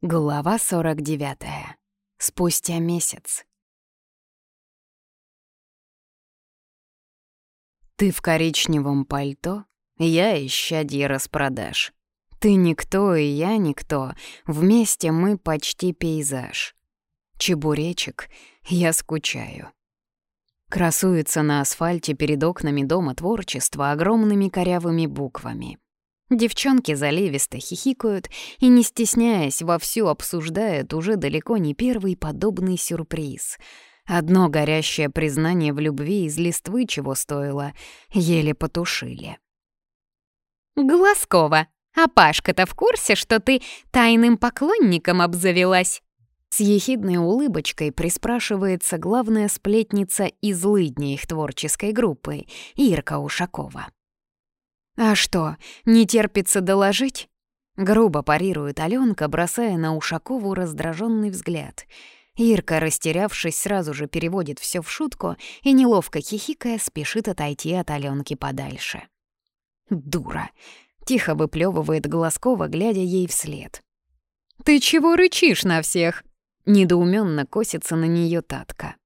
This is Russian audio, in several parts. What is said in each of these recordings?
Глава 49. Спустя месяц. Ты в коричневом пальто, я исчадье распродаж. Ты никто, и я никто, вместе мы почти пейзаж. Чебуречек, я скучаю. Красуется на асфальте перед окнами дома творчества огромными корявыми буквами. Девчонки заливисто хихикают и, не стесняясь, вовсю обсуждают уже далеко не первый подобный сюрприз. Одно горящее признание в любви из листвы чего стоило, еле потушили. «Глазкова, а Пашка-то в курсе, что ты тайным поклонником обзавелась?» С ехидной улыбочкой приспрашивается главная сплетница из лыдни их творческой группы, Ирка Ушакова. «А что, не терпится доложить?» Грубо парирует Алёнка, бросая на Ушакову раздраженный взгляд. Ирка, растерявшись, сразу же переводит все в шутку и, неловко хихикая, спешит отойти от Алёнки подальше. «Дура!» — тихо выплёвывает Глазкова, глядя ей вслед. «Ты чего рычишь на всех?» — недоуменно косится на неё Татка.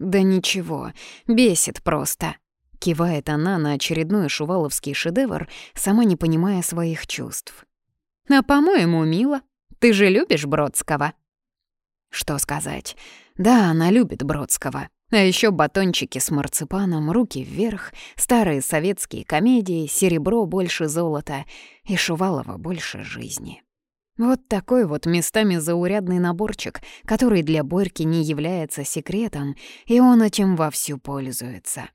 «Да ничего, бесит просто», Кивает она на очередной шуваловский шедевр, сама не понимая своих чувств. «А, по-моему, мило. Ты же любишь Бродского?» Что сказать? Да, она любит Бродского. А еще батончики с марципаном, руки вверх, старые советские комедии, серебро больше золота и Шувалова больше жизни. Вот такой вот местами заурядный наборчик, который для Борьки не является секретом, и он этим вовсю пользуется.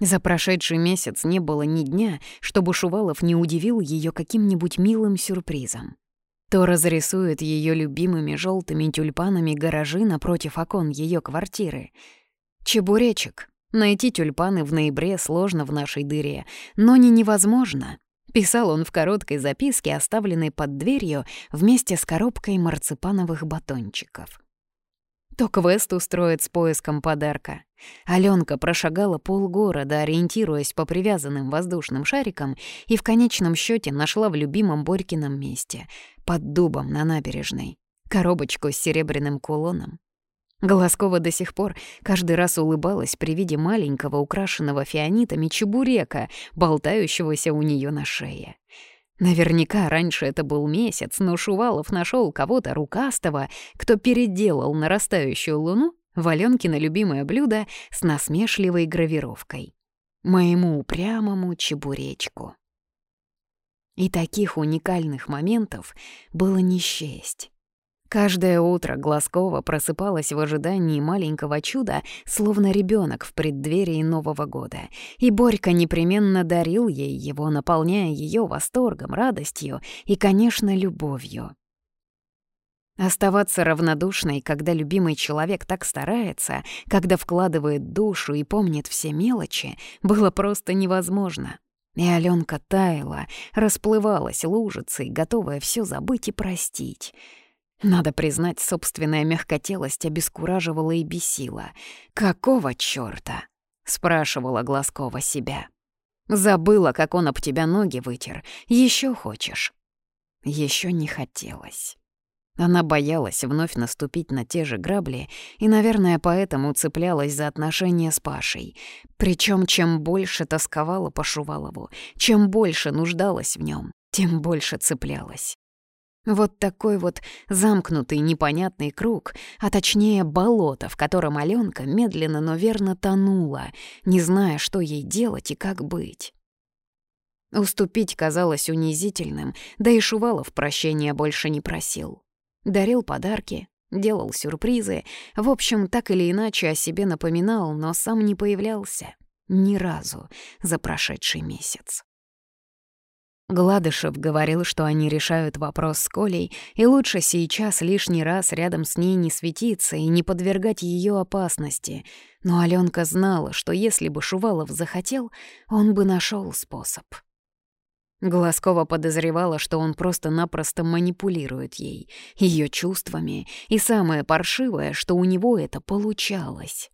За прошедший месяц не было ни дня, чтобы Шувалов не удивил ее каким-нибудь милым сюрпризом. То разрисует ее любимыми желтыми тюльпанами гаражи напротив окон ее квартиры. Чебуречек. Найти тюльпаны в ноябре сложно в нашей дыре, но не невозможно. Писал он в короткой записке, оставленной под дверью вместе с коробкой марципановых батончиков то квест устроит с поиском подарка. Алёнка прошагала полгорода, ориентируясь по привязанным воздушным шарикам, и в конечном счете нашла в любимом Борькином месте, под дубом на набережной, коробочку с серебряным кулоном. Голоскова до сих пор каждый раз улыбалась при виде маленького украшенного фианитами чебурека, болтающегося у нее на шее. Наверняка раньше это был месяц, но Шувалов нашел кого-то рукастого, кто переделал нарастающую луну в Алёнкино любимое блюдо с насмешливой гравировкой. Моему упрямому чебуречку. И таких уникальных моментов было не счесть. Каждое утро Глазкова просыпалась в ожидании маленького чуда, словно ребенок в преддверии Нового года, и Борька непременно дарил ей его, наполняя ее восторгом, радостью и, конечно, любовью. Оставаться равнодушной, когда любимый человек так старается, когда вкладывает душу и помнит все мелочи, было просто невозможно. И Алёнка таяла, расплывалась лужицей, готовая все забыть и простить — надо признать, собственная мягкотелость обескураживала и бесила. «Какого чёрта?» — спрашивала Глазкова себя. «Забыла, как он об тебя ноги вытер. Ещё хочешь?» Ещё не хотелось. Она боялась вновь наступить на те же грабли и, наверное, поэтому цеплялась за отношения с Пашей. Причём, чем больше тосковала по Шувалову, чем больше нуждалась в нём, тем больше цеплялась. Вот такой вот замкнутый непонятный круг, а точнее болото, в котором Алёнка медленно, но верно тонула, не зная, что ей делать и как быть. Уступить казалось унизительным, да и Шувалов прощения больше не просил. Дарил подарки, делал сюрпризы, в общем, так или иначе о себе напоминал, но сам не появлялся. Ни разу за прошедший месяц. Гладышев говорил, что они решают вопрос с Колей, и лучше сейчас лишний раз рядом с ней не светиться и не подвергать ее опасности. Но Алёнка знала, что если бы Шувалов захотел, он бы нашел способ. Глазкова подозревала, что он просто-напросто манипулирует ей, ее чувствами, и самое паршивое, что у него это получалось.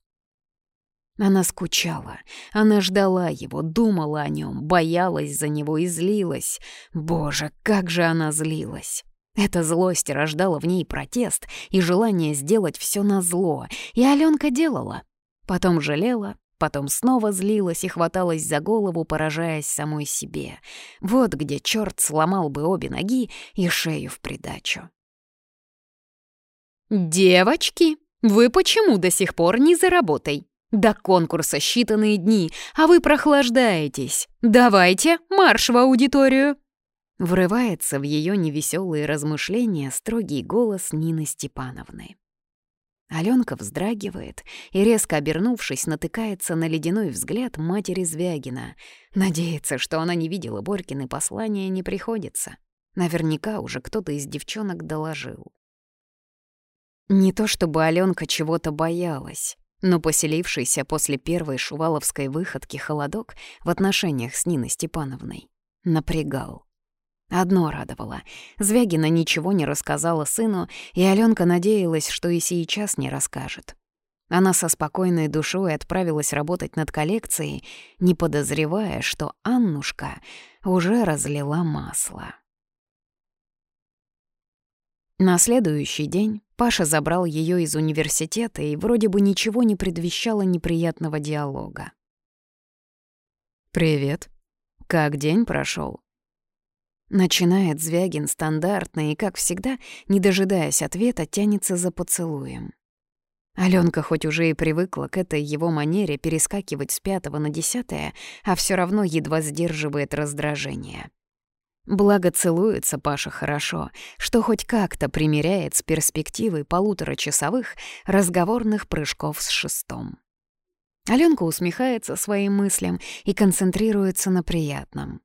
Она скучала, она ждала его, думала о нем, боялась за него и злилась. Боже, как же она злилась! Эта злость рождала в ней протест и желание сделать все на зло, и Аленка делала. Потом жалела, потом снова злилась и хваталась за голову, поражаясь самой себе. Вот где черт сломал бы обе ноги и шею в придачу. «Девочки, вы почему до сих пор не за работой? До конкурса считанные дни, а вы прохлаждаетесь. Давайте, марш в аудиторию!» Врывается в ее невеселые размышления строгий голос Нины Степановны. Аленка вздрагивает и, резко обернувшись, натыкается на ледяной взгляд матери Звягина. Надеется, что она не видела Борькины послания, не приходится. Наверняка уже кто-то из девчонок доложил. Не то чтобы Аленка чего-то боялась. Но поселившийся после первой шуваловской выходки холодок в отношениях с Ниной Степановной напрягал. Одно радовало. Звягина ничего не рассказала сыну, и Алёнка надеялась, что и сейчас не расскажет. Она со спокойной душой отправилась работать над коллекцией, не подозревая, что Аннушка уже разлила масло. На следующий день Паша забрал ее из университета и вроде бы ничего не предвещало неприятного диалога. «Привет. Как день прошел? Начинает Звягин стандартно и, как всегда, не дожидаясь ответа, тянется за поцелуем. Алёнка хоть уже и привыкла к этой его манере перескакивать с пятого на десятое, а все равно едва сдерживает раздражение. Благо целуется Паша хорошо, что хоть как-то примеряет с перспективой полуторачасовых разговорных прыжков с шестом. Алёнка усмехается своим мыслям и концентрируется на приятном.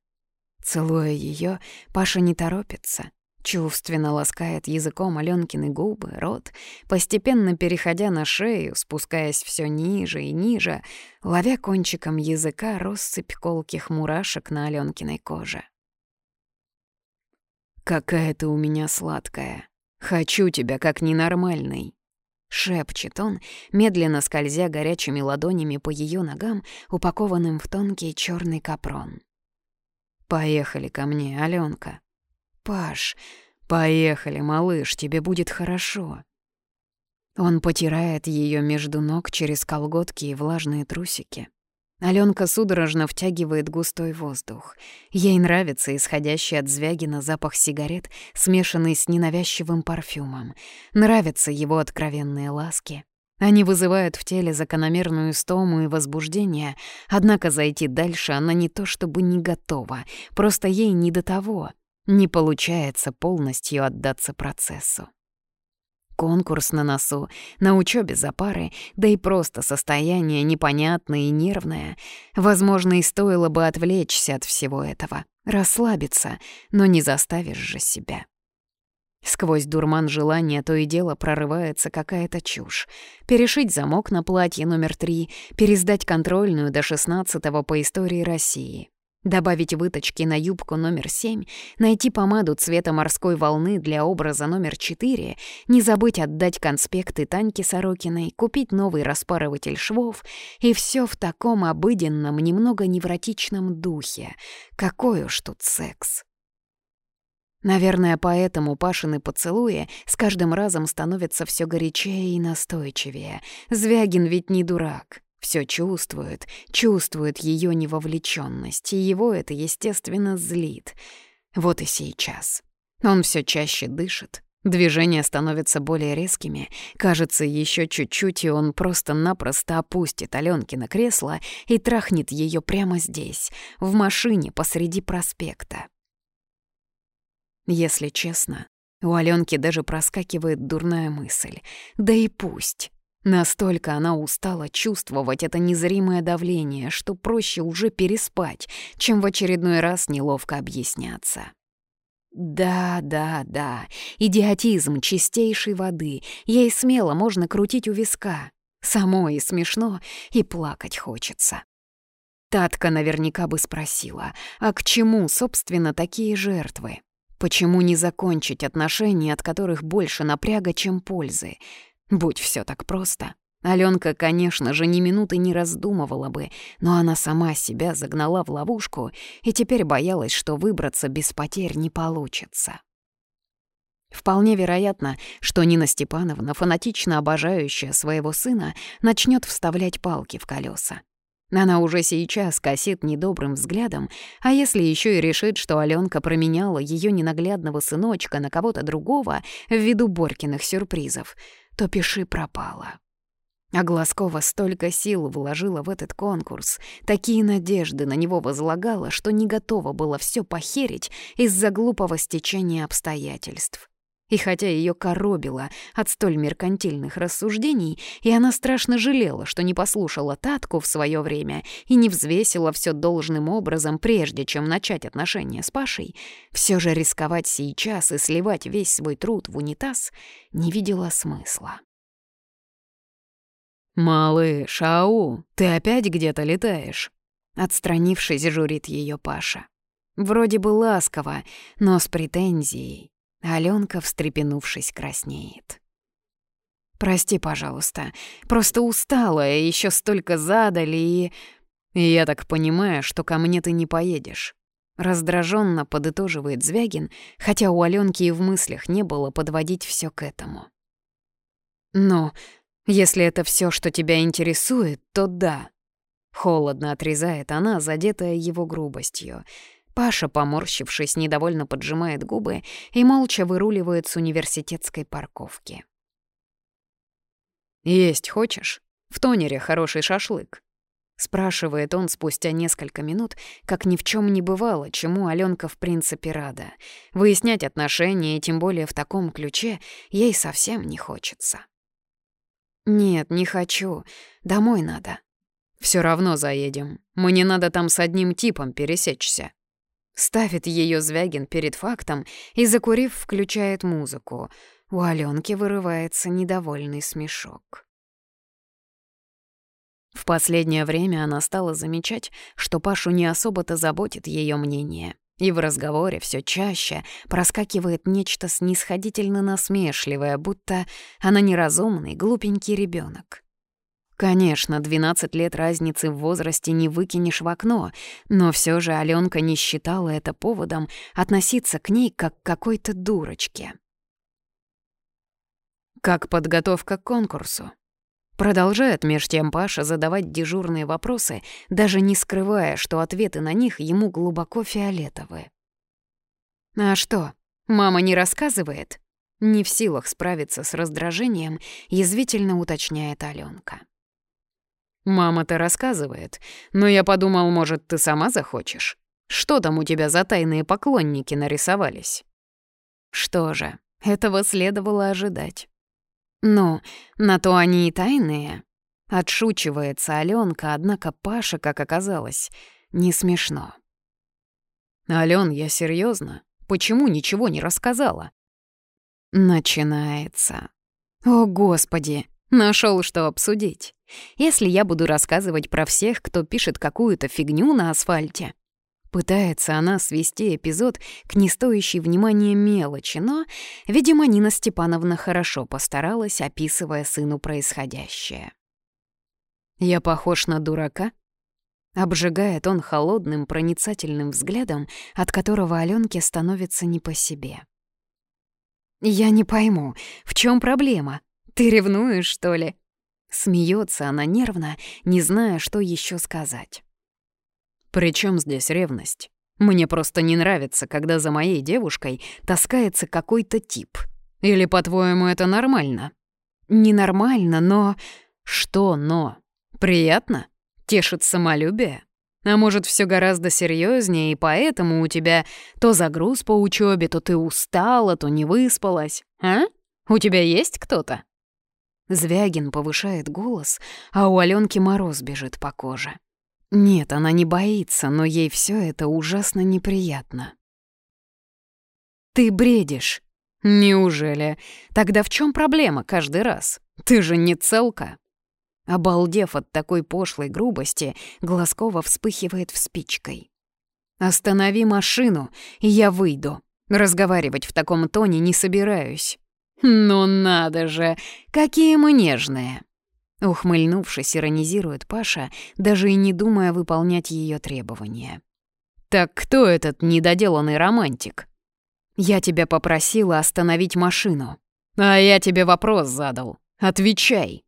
Целуя ее, Паша не торопится, чувственно ласкает языком Алёнкины губы, рот, постепенно переходя на шею, спускаясь все ниже и ниже, ловя кончиком языка россыпь колких мурашек на Алёнкиной коже. «Какая ты у меня сладкая! Хочу тебя как ненормальный!» Шепчет он, медленно скользя горячими ладонями по ее ногам, упакованным в тонкий черный капрон. «Поехали ко мне, Аленка. «Паш, поехали, малыш, тебе будет хорошо». Он потирает ее между ног через колготки и влажные трусики. Аленка судорожно втягивает густой воздух. Ей нравится исходящий от Звягина запах сигарет, смешанный с ненавязчивым парфюмом. Нравятся его откровенные ласки. Они вызывают в теле закономерную стому и возбуждение, однако зайти дальше она не то чтобы не готова, просто ей не до того. Не получается полностью отдаться процессу. Конкурс на носу, на учебе за пары, да и просто состояние непонятное и нервное. Возможно, и стоило бы отвлечься от всего этого, расслабиться, но не заставишь же себя. Сквозь дурман желания то и дело прорывается какая-то чушь. Перешить замок на платье номер три, пересдать контрольную до шестнадцатого по истории России. Добавить выточки на юбку номер 7, найти помаду цвета морской волны для образа номер 4, не забыть отдать конспекты Таньке Сорокиной, купить новый распарыватель швов, и все в таком обыденном, немного невротичном духе. Какой уж тут секс. Наверное, поэтому Пашины поцелуи с каждым разом становятся все горячее и настойчивее. Звягин ведь не дурак все чувствует, чувствует ее невовлеченность, и его это, естественно, злит. Вот и сейчас. Он все чаще дышит, Движения становятся более резкими. Кажется, еще чуть-чуть, и он просто-напросто опустит Аленки на кресло и трахнет ее прямо здесь, в машине посреди проспекта. Если честно, у Аленки даже проскакивает дурная мысль. Да и пусть. Настолько она устала чувствовать это незримое давление, что проще уже переспать, чем в очередной раз неловко объясняться. Да, да, да, идиотизм чистейшей воды, ей смело можно крутить у виска. Самой и смешно, и плакать хочется. Татка наверняка бы спросила, а к чему, собственно, такие жертвы? Почему не закончить отношения, от которых больше напряга, чем пользы? Будь все так просто. Аленка, конечно же, ни минуты не раздумывала бы, но она сама себя загнала в ловушку и теперь боялась, что выбраться без потерь не получится. Вполне вероятно, что Нина Степановна, фанатично обожающая своего сына, начнет вставлять палки в колеса. Она уже сейчас косит недобрым взглядом, а если еще и решит, что Аленка променяла ее ненаглядного сыночка на кого-то другого ввиду Борькиных сюрпризов, то пиши пропало. А Глазкова столько сил вложила в этот конкурс, такие надежды на него возлагала, что не готова была все похерить из-за глупого стечения обстоятельств. И хотя ее коробило от столь меркантильных рассуждений, и она страшно жалела, что не послушала Татку в свое время и не взвесила все должным образом, прежде чем начать отношения с Пашей, все же рисковать сейчас и сливать весь свой труд в унитаз не видела смысла. «Малыш, ау, ты опять где-то летаешь?» Отстранившись, журит ее Паша. Вроде бы ласково, но с претензией. Аленка, встрепенувшись, краснеет. «Прости, пожалуйста, просто устала, еще столько задали, и...» «Я так понимаю, что ко мне ты не поедешь». Раздраженно подытоживает Звягин, хотя у Аленки и в мыслях не было подводить все к этому. «Ну, если это все, что тебя интересует, то да». Холодно отрезает она, задетая его грубостью. Паша, поморщившись, недовольно поджимает губы и молча выруливает с университетской парковки. «Есть хочешь? В тонере хороший шашлык». Спрашивает он спустя несколько минут, как ни в чем не бывало, чему Аленка в принципе рада. Выяснять отношения, тем более в таком ключе, ей совсем не хочется. «Нет, не хочу. Домой надо». Все равно заедем. Мне надо там с одним типом пересечься». Ставит ее Звягин перед фактом и, закурив, включает музыку. У Аленки вырывается недовольный смешок. В последнее время она стала замечать, что Пашу не особо-то заботит ее мнение. И в разговоре все чаще проскакивает нечто снисходительно насмешливое, будто она неразумный, глупенький ребенок. Конечно, 12 лет разницы в возрасте не выкинешь в окно, но все же Аленка не считала это поводом относиться к ней как к какой-то дурочке. Как подготовка к конкурсу? Продолжает меж тем Паша задавать дежурные вопросы, даже не скрывая, что ответы на них ему глубоко фиолетовые. «А что, мама не рассказывает?» Не в силах справиться с раздражением, язвительно уточняет Алёнка. «Мама-то рассказывает, но я подумал, может, ты сама захочешь? Что там у тебя за тайные поклонники нарисовались?» Что же, этого следовало ожидать. «Ну, на то они и тайные». Отшучивается Алёнка, однако Паша, как оказалось, не смешно. «Алён, я серьёзно? Почему ничего не рассказала?» Начинается. «О, Господи!» Нашел, что обсудить. Если я буду рассказывать про всех, кто пишет какую-то фигню на асфальте. Пытается она свести эпизод к не стоящей внимания мелочи, но, видимо, Нина Степановна хорошо постаралась, описывая сыну происходящее. «Я похож на дурака?» Обжигает он холодным, проницательным взглядом, от которого Аленке становится не по себе. «Я не пойму, в чем проблема?» Ты ревнуешь, что ли?» Смеется она нервно, не зная, что еще сказать. «При чем здесь ревность? Мне просто не нравится, когда за моей девушкой таскается какой-то тип. Или, по-твоему, это нормально?» «Ненормально, но...» «Что «но»? Приятно? Тешит самолюбие? А может, все гораздо серьезнее, и поэтому у тебя то загруз по учебе, то ты устала, то не выспалась, а? У тебя есть кто-то?» Звягин повышает голос, а у Аленки мороз бежит по коже. Нет, она не боится, но ей все это ужасно неприятно. «Ты бредишь!» «Неужели? Тогда в чем проблема каждый раз? Ты же не целка!» Обалдев от такой пошлой грубости, Глазкова вспыхивает в спичкой. «Останови машину, и я выйду. Разговаривать в таком тоне не собираюсь». «Ну надо же, какие мы нежные!» Ухмыльнувшись, иронизирует Паша, даже и не думая выполнять ее требования. «Так кто этот недоделанный романтик?» Я тебя попросила остановить машину. А я тебе вопрос задал. Отвечай.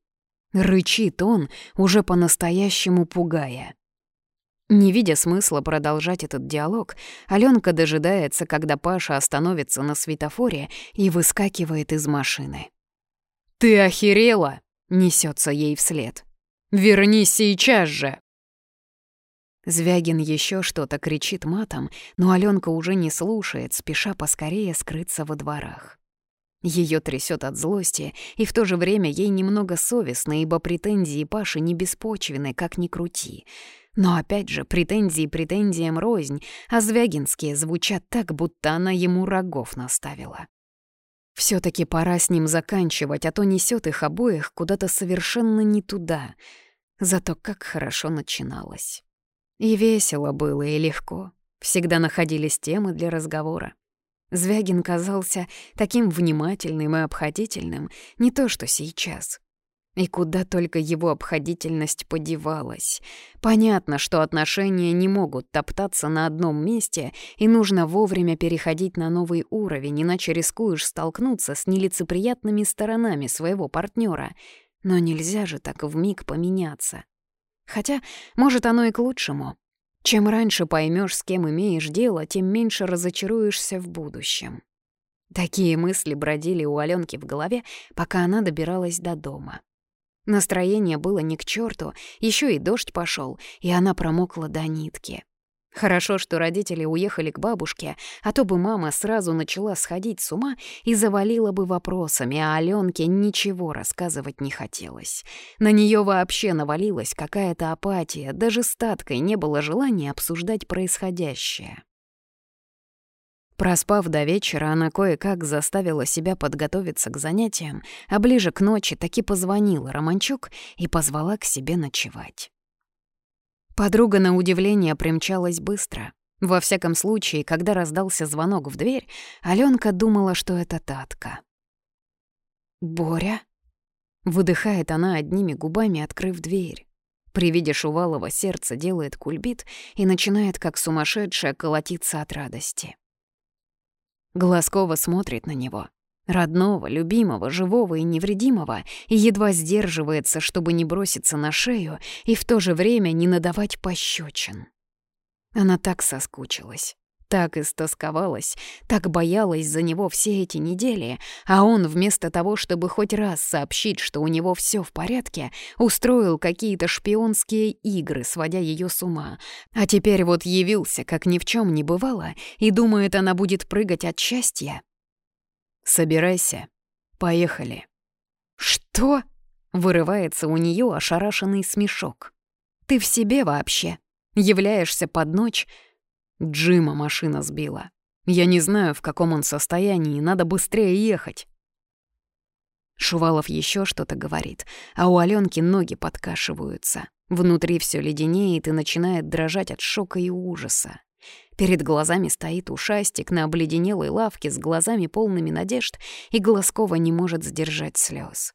Рычит он, уже по-настоящему пугая. Не видя смысла продолжать этот диалог, Алёнка дожидается, когда Паша остановится на светофоре и выскакивает из машины. «Ты охерела?» — несется ей вслед. «Вернись сейчас же!» Звягин еще что-то кричит матом, но Алёнка уже не слушает, спеша поскорее скрыться во дворах. Ее трясет от злости, и в то же время ей немного совестно, ибо претензии Паши не беспочвены, как ни крути. Но опять же, претензии претензиям рознь, а Звягинские звучат так, будто она ему рогов наставила. все таки пора с ним заканчивать, а то несет их обоих куда-то совершенно не туда. Зато как хорошо начиналось. И весело было, и легко. Всегда находились темы для разговора. Звягин казался таким внимательным и обходительным, не то что сейчас. И куда только его обходительность подевалась. Понятно, что отношения не могут топтаться на одном месте, и нужно вовремя переходить на новый уровень, иначе рискуешь столкнуться с нелицеприятными сторонами своего партнера. Но нельзя же так вмиг поменяться. Хотя, может, оно и к лучшему. Чем раньше поймешь, с кем имеешь дело, тем меньше разочаруешься в будущем. Такие мысли бродили у Аленки в голове, пока она добиралась до дома. Настроение было ни к черту, еще и дождь пошел, и она промокла до нитки. Хорошо, что родители уехали к бабушке, а то бы мама сразу начала сходить с ума и завалила бы вопросами, а Аленке ничего рассказывать не хотелось. На нее вообще навалилась какая-то апатия, даже статкой не было желания обсуждать происходящее. Проспав до вечера, она кое-как заставила себя подготовиться к занятиям, а ближе к ночи таки позвонила Романчук и позвала к себе ночевать. Подруга на удивление примчалась быстро. Во всяком случае, когда раздался звонок в дверь, Алёнка думала, что это Татка. «Боря?» — выдыхает она одними губами, открыв дверь. При виде Шувалова сердце делает кульбит и начинает, как сумасшедшая, колотиться от радости. Глазкова смотрит на него родного, любимого, живого и невредимого, и едва сдерживается, чтобы не броситься на шею и в то же время не надавать пощечин. Она так соскучилась, так истосковалась, так боялась за него все эти недели, а он вместо того, чтобы хоть раз сообщить, что у него все в порядке, устроил какие-то шпионские игры, сводя ее с ума. А теперь вот явился, как ни в чем не бывало, и думает, она будет прыгать от счастья. «Собирайся. Поехали». «Что?» — вырывается у нее ошарашенный смешок. «Ты в себе вообще? Являешься под ночь?» Джима машина сбила. Я не знаю, в каком он состоянии, надо быстрее ехать. Шувалов еще что-то говорит, а у Аленки ноги подкашиваются. Внутри все леденеет и начинает дрожать от шока и ужаса. Перед глазами стоит ушастик на обледенелой лавке с глазами полными надежд, и Глазкова не может сдержать слез.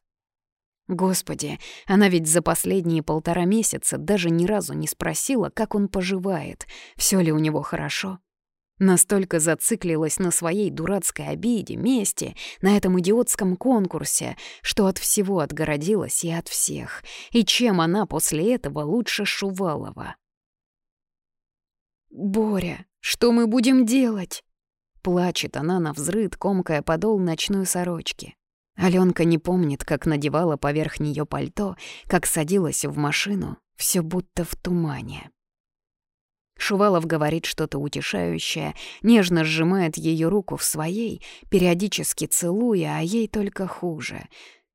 Господи, она ведь за последние полтора месяца даже ни разу не спросила, как он поживает, все ли у него хорошо. Настолько зациклилась на своей дурацкой обиде, мести, на этом идиотском конкурсе, что от всего отгородилась и от всех. И чем она после этого лучше Шувалова? «Боря, что мы будем делать?» Плачет она на взрыд, комкая подол ночной сорочки. Алёнка не помнит, как надевала поверх неё пальто, как садилась в машину, всё будто в тумане. Шувалов говорит что-то утешающее, нежно сжимает её руку в своей, периодически целуя, а ей только хуже.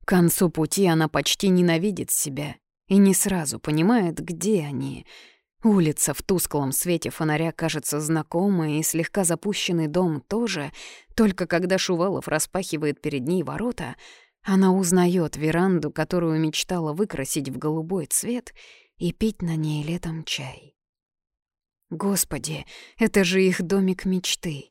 К концу пути она почти ненавидит себя и не сразу понимает, где они — Улица в тусклом свете фонаря кажется знакомой, и слегка запущенный дом тоже, только когда Шувалов распахивает перед ней ворота, она узнает веранду, которую мечтала выкрасить в голубой цвет и пить на ней летом чай. Господи, это же их домик мечты.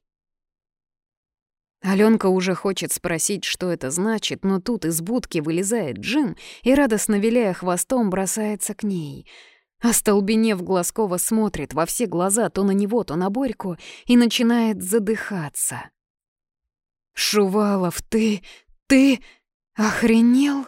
Алёнка уже хочет спросить, что это значит, но тут из будки вылезает Джим и, радостно виляя хвостом, бросается к ней — Остолбенев, Глазкова смотрит во все глаза то на него, то на Борьку и начинает задыхаться. «Шувалов, ты... ты... охренел?»